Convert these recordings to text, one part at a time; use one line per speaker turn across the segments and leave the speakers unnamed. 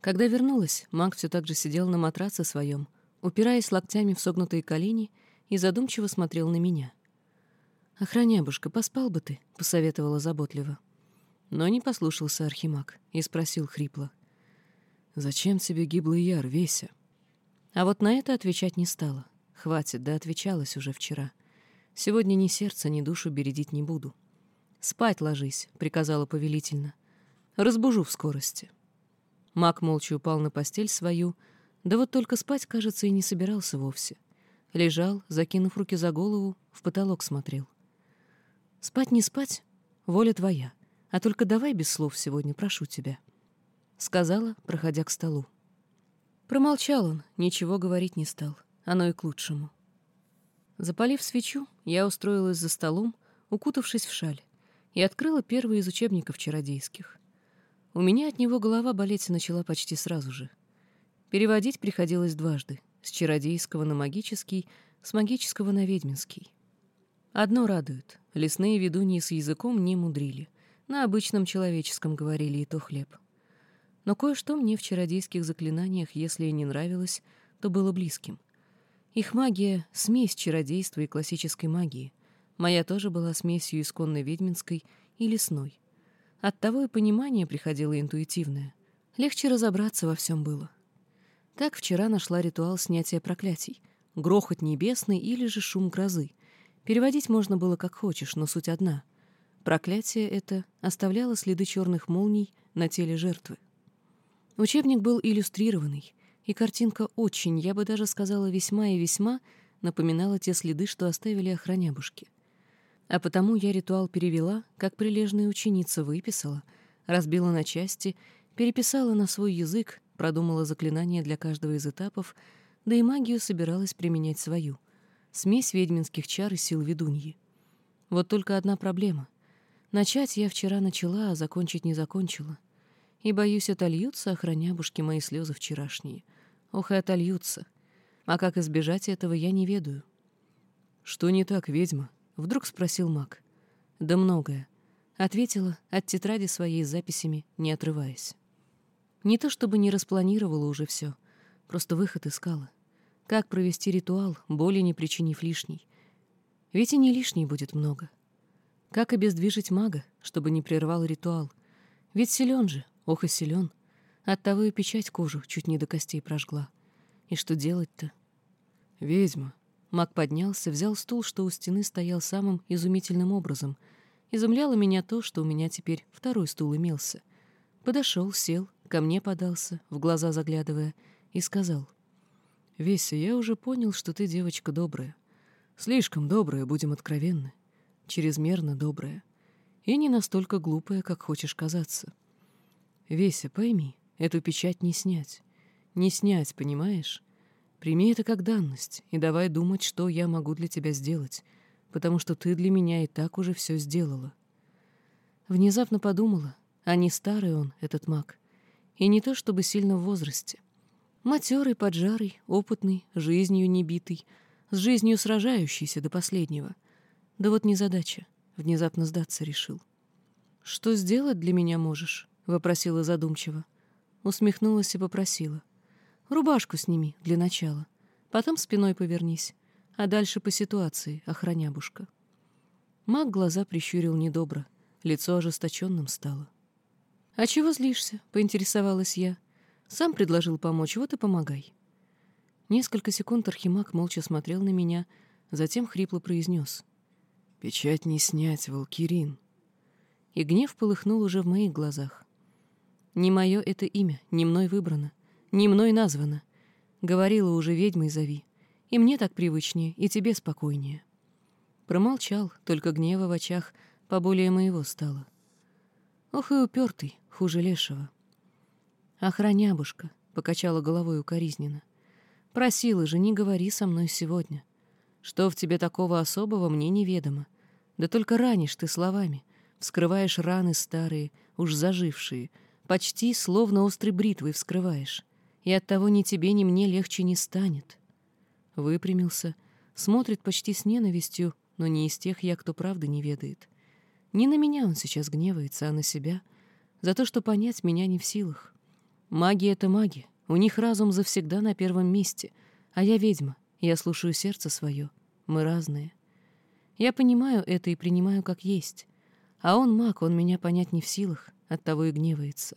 Когда вернулась, маг все так же сидел на матраце своем, упираясь локтями в согнутые колени и задумчиво смотрел на меня. «Охранябушка, поспал бы ты», — посоветовала заботливо. Но не послушался Архимаг и спросил хрипло. «Зачем тебе гиблый яр, Веся?» А вот на это отвечать не стала. Хватит, да отвечалась уже вчера. Сегодня ни сердца, ни душу бередить не буду. «Спать ложись», — приказала повелительно. «Разбужу в скорости». Маг молча упал на постель свою, да вот только спать, кажется, и не собирался вовсе. Лежал, закинув руки за голову, в потолок смотрел. «Спать не спать, воля твоя, а только давай без слов сегодня, прошу тебя», — сказала, проходя к столу. Промолчал он, ничего говорить не стал, оно и к лучшему. Запалив свечу, я устроилась за столом, укутавшись в шаль, и открыла первый из учебников чародейских. У меня от него голова болеть начала почти сразу же. Переводить приходилось дважды, с чародейского на магический, с магического на ведьминский. Одно радует — лесные ведуньи с языком не мудрили, на обычном человеческом говорили и то хлеб. Но кое-что мне в чародейских заклинаниях, если и не нравилось, то было близким. Их магия — смесь чародейства и классической магии. Моя тоже была смесью исконной ведьминской и лесной. Оттого и понимание приходило интуитивное. Легче разобраться во всем было. Так вчера нашла ритуал снятия проклятий. Грохот небесный или же шум грозы. Переводить можно было как хочешь, но суть одна. Проклятие это оставляло следы черных молний на теле жертвы. Учебник был иллюстрированный, и картинка очень, я бы даже сказала, весьма и весьма напоминала те следы, что оставили охранябушки. А потому я ритуал перевела, как прилежная ученица выписала, разбила на части, переписала на свой язык, продумала заклинания для каждого из этапов, да и магию собиралась применять свою. Смесь ведьминских чар и сил ведуньи. Вот только одна проблема. Начать я вчера начала, а закончить не закончила. И, боюсь, отольются охранябушки мои слезы вчерашние. Ох, и отольются. А как избежать этого, я не ведаю. «Что не так, ведьма?» Вдруг спросил маг. «Да многое», — ответила от тетради своей записями, не отрываясь. Не то чтобы не распланировала уже все, просто выход искала. Как провести ритуал, боли не причинив лишней. Ведь и не лишней будет много. Как обездвижить мага, чтобы не прервал ритуал? Ведь силен же, ох и силен. Оттого и печать кожу чуть не до костей прожгла. И что делать-то? «Ведьма», Маг поднялся, взял стул, что у стены стоял самым изумительным образом. Изумляло меня то, что у меня теперь второй стул имелся. Подошел, сел, ко мне подался, в глаза заглядывая, и сказал. «Веся, я уже понял, что ты девочка добрая. Слишком добрая, будем откровенны. Чрезмерно добрая. И не настолько глупая, как хочешь казаться. Веся, пойми, эту печать не снять. Не снять, понимаешь? Прими это как данность и давай думать, что я могу для тебя сделать, потому что ты для меня и так уже все сделала. Внезапно подумала, а не старый он, этот маг, и не то чтобы сильно в возрасте. Матерый, поджарый, опытный, жизнью небитый, с жизнью сражающийся до последнего. Да вот незадача, внезапно сдаться решил. «Что сделать для меня можешь?» — вопросила задумчиво. Усмехнулась и попросила. Рубашку сними для начала, потом спиной повернись, а дальше по ситуации, охранябушка. Маг глаза прищурил недобро, лицо ожесточенным стало. «А чего злишься?» — поинтересовалась я. «Сам предложил помочь, вот и помогай». Несколько секунд Архимаг молча смотрел на меня, затем хрипло произнес. «Печать не снять, Волкирин». И гнев полыхнул уже в моих глазах. Не мое это имя, не мной выбрано. Не мной названо. Говорила уже ведьмой зови. И мне так привычнее, и тебе спокойнее. Промолчал, только гнева в очах поболее моего стало. Ох и упертый, хуже лешего. «Охранябушка», — покачала головой укоризненно. «Просила же, не говори со мной сегодня. Что в тебе такого особого, мне неведомо. Да только ранишь ты словами, вскрываешь раны старые, уж зажившие, почти словно острой бритвой вскрываешь и оттого ни тебе, ни мне легче не станет. Выпрямился, смотрит почти с ненавистью, но не из тех я, кто правды не ведает. Не на меня он сейчас гневается, а на себя, за то, что понять меня не в силах. Маги — это маги, у них разум завсегда на первом месте, а я ведьма, я слушаю сердце свое, мы разные. Я понимаю это и принимаю как есть. А он маг, он меня понять не в силах, оттого и гневается.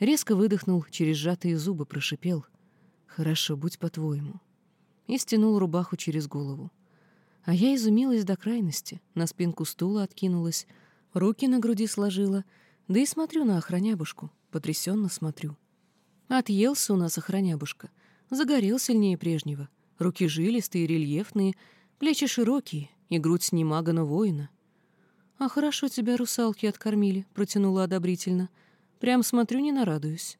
Резко выдохнул, через сжатые зубы прошипел. «Хорошо, будь по-твоему». И стянул рубаху через голову. А я изумилась до крайности, на спинку стула откинулась, руки на груди сложила, да и смотрю на охранябушку, потрясенно смотрю. Отъелся у нас охранябушка, загорел сильнее прежнего, руки жилистые, рельефные, плечи широкие и грудь с немага, но воина. «А хорошо тебя русалки откормили», — протянула одобрительно. «Прям смотрю, не нарадуюсь».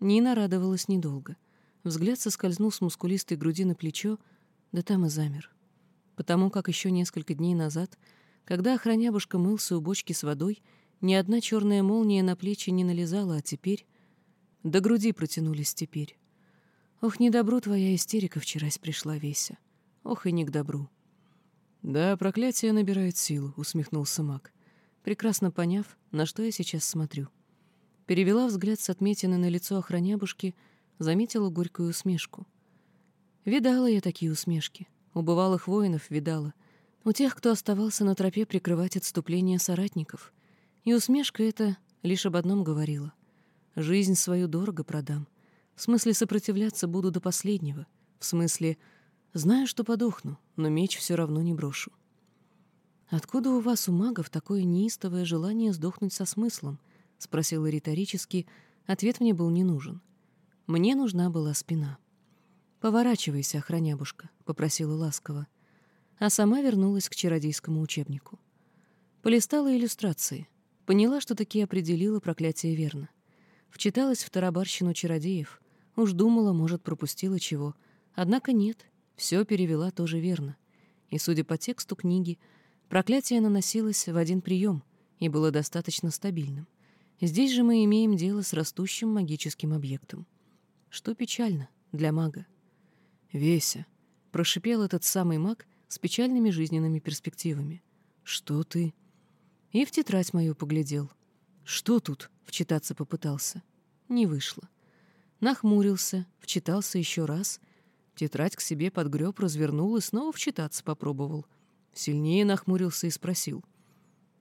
Не нарадовалась недолго. Взгляд соскользнул с мускулистой груди на плечо, да там и замер потому как еще несколько дней назад, когда охранябушка мылся у бочки с водой, ни одна черная молния на плечи не налезала, а теперь... До груди протянулись теперь. Ох, не добру твоя истерика вчерась пришла, Веся. Ох, и не к добру. «Да, проклятие набирает силу», — усмехнулся маг, прекрасно поняв, на что я сейчас смотрю. Перевела взгляд с отметины на лицо охранябушки, заметила горькую усмешку. Видала я такие усмешки. У бывалых воинов видала. У тех, кто оставался на тропе прикрывать отступление соратников. И усмешка эта лишь об одном говорила. Жизнь свою дорого продам. В смысле сопротивляться буду до последнего. В смысле знаю, что подохну, но меч все равно не брошу. «Откуда у вас, у магов, такое неистовое желание сдохнуть со смыслом?» — спросила риторически. Ответ мне был не нужен. Мне нужна была спина. «Поворачивайся, охранябушка», — попросила ласково. А сама вернулась к чародейскому учебнику. Полистала иллюстрации. Поняла, что таки определила проклятие верно. Вчиталась в тарабарщину чародеев. Уж думала, может, пропустила чего. Однако нет, все перевела тоже верно. И, судя по тексту книги, проклятие наносилось в один прием и было достаточно стабильным. Здесь же мы имеем дело с растущим магическим объектом. Что печально для мага. «Веся», — прошипел этот самый маг с печальными жизненными перспективами. «Что ты?» И в тетрадь мою поглядел. «Что тут?» — вчитаться попытался. Не вышло. Нахмурился, вчитался еще раз. Тетрадь к себе подгреб, развернул и снова вчитаться попробовал. Сильнее нахмурился и спросил.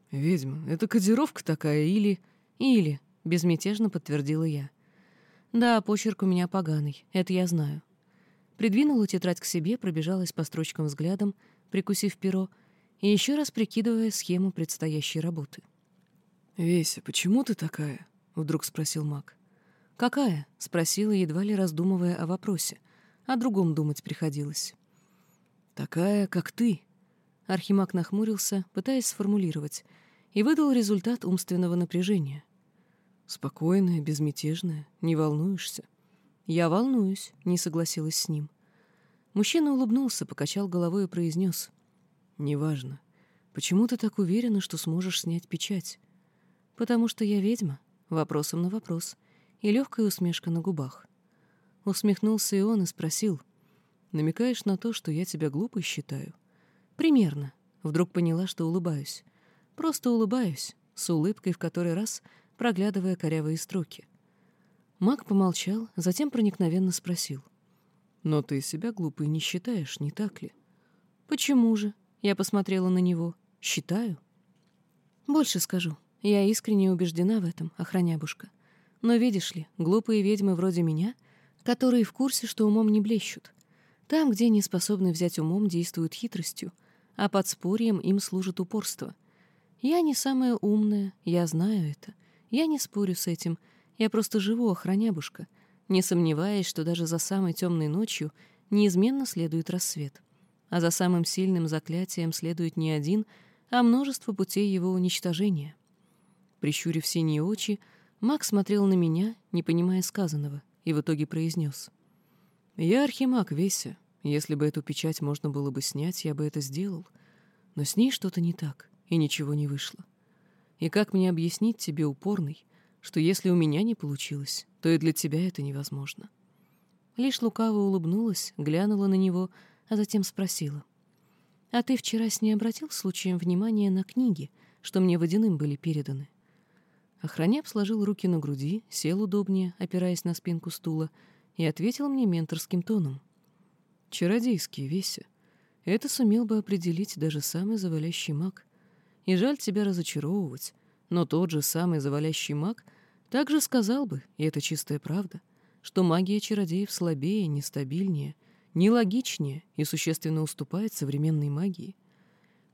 «Ведьма, это кодировка такая или...» «Или», — безмятежно подтвердила я. «Да, почерк у меня поганый, это я знаю. Придвинула тетрадь к себе, пробежалась по строчкам взглядом, прикусив перо, и еще раз прикидывая схему предстоящей работы. «Веся, почему ты такая?» — вдруг спросил маг. «Какая?» — спросила, едва ли раздумывая о вопросе. О другом думать приходилось. «Такая, как ты». Архимаг нахмурился, пытаясь сформулировать, и выдал результат умственного напряжения. «Спокойная, безмятежная, не волнуешься?» «Я волнуюсь», — не согласилась с ним. Мужчина улыбнулся, покачал головой и произнес. «Неважно. Почему ты так уверена, что сможешь снять печать?» «Потому что я ведьма», — вопросом на вопрос, и легкая усмешка на губах. Усмехнулся и он и спросил. «Намекаешь на то, что я тебя глупой считаю?» «Примерно». Вдруг поняла, что улыбаюсь. Просто улыбаюсь, с улыбкой в который раз, проглядывая корявые строки. Маг помолчал, затем проникновенно спросил. «Но ты себя глупой не считаешь, не так ли?» «Почему же?» — я посмотрела на него. «Считаю». «Больше скажу. Я искренне убеждена в этом, охранябушка. Но видишь ли, глупые ведьмы вроде меня, которые в курсе, что умом не блещут. Там, где не способны взять умом, действуют хитростью, а под спорьем им служит упорство. Я не самая умная, я знаю это. Я не спорю с этим — я просто живу, охранябушка, не сомневаясь, что даже за самой темной ночью неизменно следует рассвет, а за самым сильным заклятием следует не один, а множество путей его уничтожения. Прищурив синие очи, Маг смотрел на меня, не понимая сказанного, и в итоге произнес. «Я архимаг, Веся. Если бы эту печать можно было бы снять, я бы это сделал. Но с ней что-то не так, и ничего не вышло. И как мне объяснить тебе, упорный, что если у меня не получилось, то и для тебя это невозможно. Лишь лукаво улыбнулась, глянула на него, а затем спросила. «А ты вчера с ней обратил случаем внимания на книги, что мне водяным были переданы?» Охраняп сложил руки на груди, сел удобнее, опираясь на спинку стула, и ответил мне менторским тоном. «Чародейский, Веся. Это сумел бы определить даже самый завалящий маг. И жаль тебя разочаровывать, но тот же самый завалящий маг также сказал бы, и это чистая правда, что магия чародеев слабее, нестабильнее, нелогичнее и существенно уступает современной магии.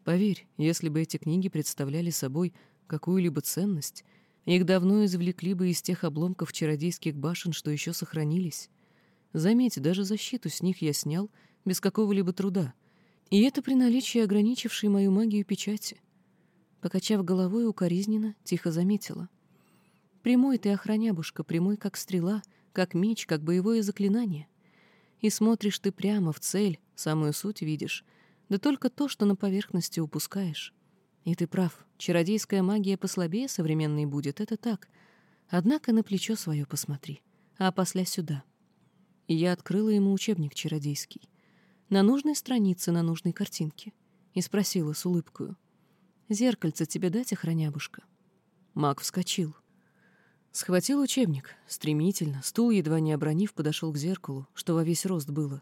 Поверь, если бы эти книги представляли собой какую-либо ценность, их давно извлекли бы из тех обломков чародейских башен, что еще сохранились. Заметь, даже защиту с них я снял без какого-либо труда, и это при наличии ограничившей мою магию печати. Покачав головой укоризненно, тихо заметила. «Прямой ты, охранябушка, прямой, как стрела, как меч, как боевое заклинание. И смотришь ты прямо в цель, самую суть видишь, да только то, что на поверхности упускаешь. И ты прав, чародейская магия послабее современной будет, это так. Однако на плечо свое посмотри, а после сюда». И я открыла ему учебник чародейский. На нужной странице, на нужной картинке. И спросила с улыбкою — «Зеркальце тебе дать, охранябушка?» Маг вскочил. Схватил учебник, стремительно, стул, едва не обронив, подошел к зеркалу, что во весь рост было.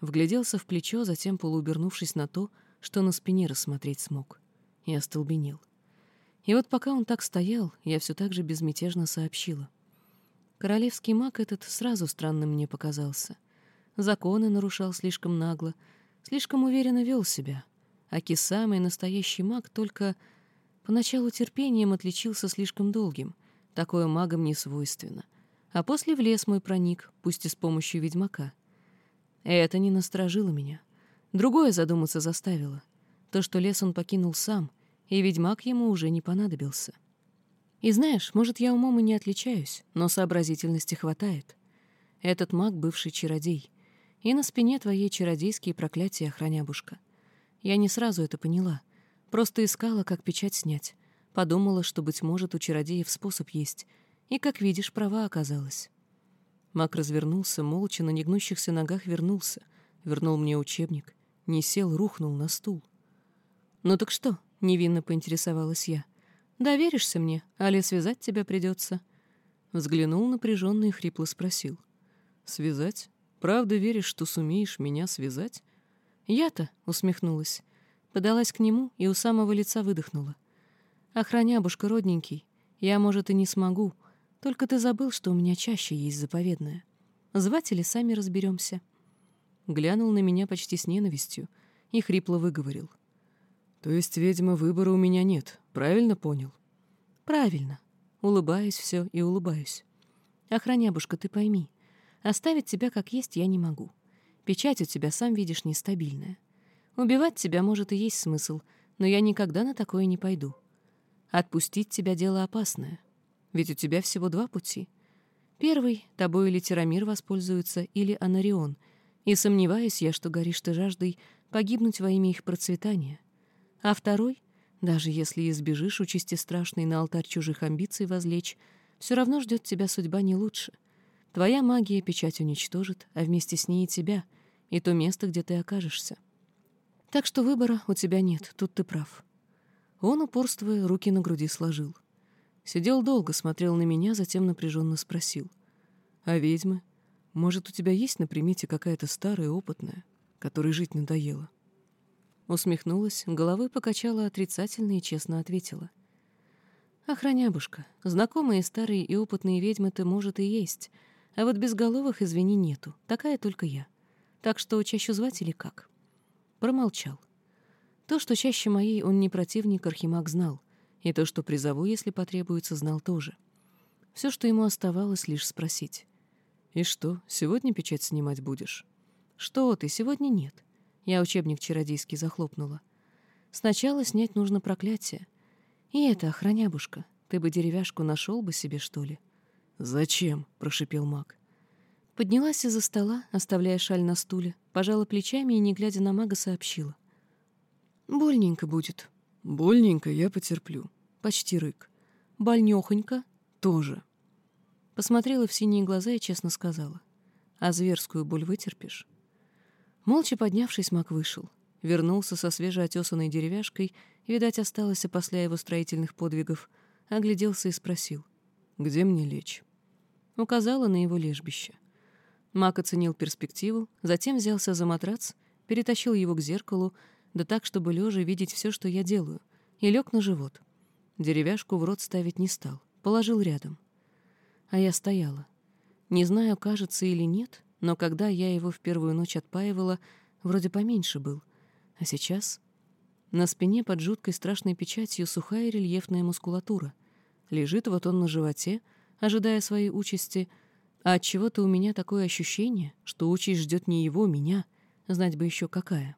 Вгляделся в плечо, затем, полуобернувшись на то, что на спине рассмотреть смог. И остолбенел. И вот пока он так стоял, я все так же безмятежно сообщила. Королевский маг этот сразу странным мне показался. Законы нарушал слишком нагло, слишком уверенно вел себя, Аки самый настоящий маг, только поначалу терпением отличился слишком долгим. Такое магам не свойственно. А после в лес мой проник, пусть и с помощью ведьмака. Это не насторожило меня. Другое задуматься заставило. То, что лес он покинул сам, и ведьмак ему уже не понадобился. И знаешь, может, я умом и не отличаюсь, но сообразительности хватает. Этот маг — бывший чародей. И на спине твоей чародейские проклятия, хранябушка. Я не сразу это поняла. Просто искала, как печать снять. Подумала, что, быть может, у чародеев способ есть. И, как видишь, права оказалась. Мак развернулся, молча на негнущихся ногах вернулся. Вернул мне учебник. Не сел, рухнул на стул. «Ну так что?» — невинно поинтересовалась я. «Доверишься мне, али связать тебя придется?» Взглянул напряженно и хрипло спросил. «Связать? Правда веришь, что сумеешь меня связать?» «Я-то», — усмехнулась, подалась к нему и у самого лица выдохнула. «Охранябушка, родненький, я, может, и не смогу, только ты забыл, что у меня чаще есть заповедное. Звать или сами разберемся. Глянул на меня почти с ненавистью и хрипло выговорил. «То есть, ведьма, выбора у меня нет, правильно понял?» «Правильно». Улыбаюсь все и улыбаюсь. «Охранябушка, ты пойми, оставить тебя как есть я не могу. Печать у тебя, сам видишь, нестабильная. Убивать тебя, может, и есть смысл, но я никогда на такое не пойду. Отпустить тебя — дело опасное. Ведь у тебя всего два пути. Первый — тобой или Тирамир воспользуется, или Анарион, и сомневаюсь я, что горишь ты жаждой погибнуть во имя их процветания. А второй — даже если избежишь участи страшной на алтарь чужих амбиций возлечь, все равно ждет тебя судьба не лучше. Твоя магия печать уничтожит, а вместе с ней и тебя — и то место, где ты окажешься. Так что выбора у тебя нет, тут ты прав. Он, упорствуя, руки на груди сложил. Сидел долго, смотрел на меня, затем напряженно спросил. «А ведьмы? Может, у тебя есть на примете какая-то старая, опытная, которой жить надоело?» Усмехнулась, головой покачала отрицательно и честно ответила. «Охранябушка, знакомые старые и опытные ведьмы-то, может, и есть, а вот безголовых, извини, нету, такая только я. Так что чаще звать или как? Промолчал. То, что чаще моей он не противник, Архимаг знал, и то, что призову, если потребуется, знал тоже. Все, что ему оставалось, лишь спросить. «И что, сегодня печать снимать будешь?» «Что ты, сегодня нет». Я учебник чародейский захлопнула. «Сначала снять нужно проклятие. И это, охранябушка, ты бы деревяшку нашел бы себе, что ли?» «Зачем?» — прошипел маг. Поднялась из-за стола, оставляя шаль на стуле, пожала плечами и, не глядя на мага, сообщила. «Больненько будет». «Больненько я потерплю». Почти рык. «Больнёхонько?» «Тоже». Посмотрела в синие глаза и честно сказала. «А зверскую боль вытерпишь?» Молча поднявшись, маг вышел. Вернулся со свежеотесанной деревяшкой, видать, осталось после его строительных подвигов. огляделся и спросил.
«Где мне лечь?»
Указала на его лежбище. Мак оценил перспективу, затем взялся за матрац, перетащил его к зеркалу, да так, чтобы лежа видеть все, что я делаю, и лег на живот. Деревяшку в рот ставить не стал, положил рядом. А я стояла. Не знаю, кажется или нет, но когда я его в первую ночь отпаивала, вроде поменьше был. А сейчас на спине под жуткой страшной печатью сухая рельефная мускулатура. Лежит вот он на животе, ожидая своей участи, а от чего то у меня такое ощущение, что участь ждет не его, меня, знать бы еще какая.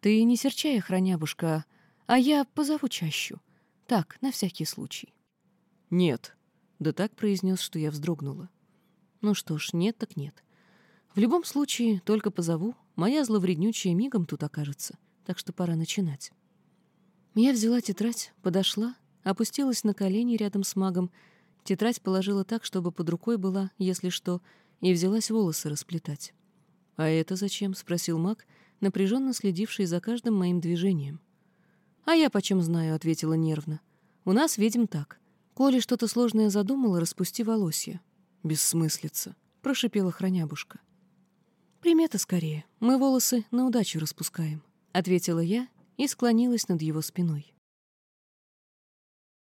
Ты не серчай, хранябушка, а я позову чащу. Так, на всякий случай.
Нет,
да так произнес, что я вздрогнула. Ну что ж, нет так нет. В любом случае, только позову, моя зловреднючая мигом тут окажется — так что пора начинать. Я взяла тетрадь, подошла, опустилась на колени рядом с магом, тетрадь положила так, чтобы под рукой была, если что, и взялась волосы расплетать. «А это зачем?» — спросил маг, напряженно следивший за каждым моим движением. «А я почем знаю», — ответила нервно. «У нас ведьм так. Коли что-то сложное задумала, распусти волосья».
«Бессмыслица», —
прошипела хранябушка. «Примета скорее. Мы волосы на удачу распускаем». — ответила я и склонилась над его спиной.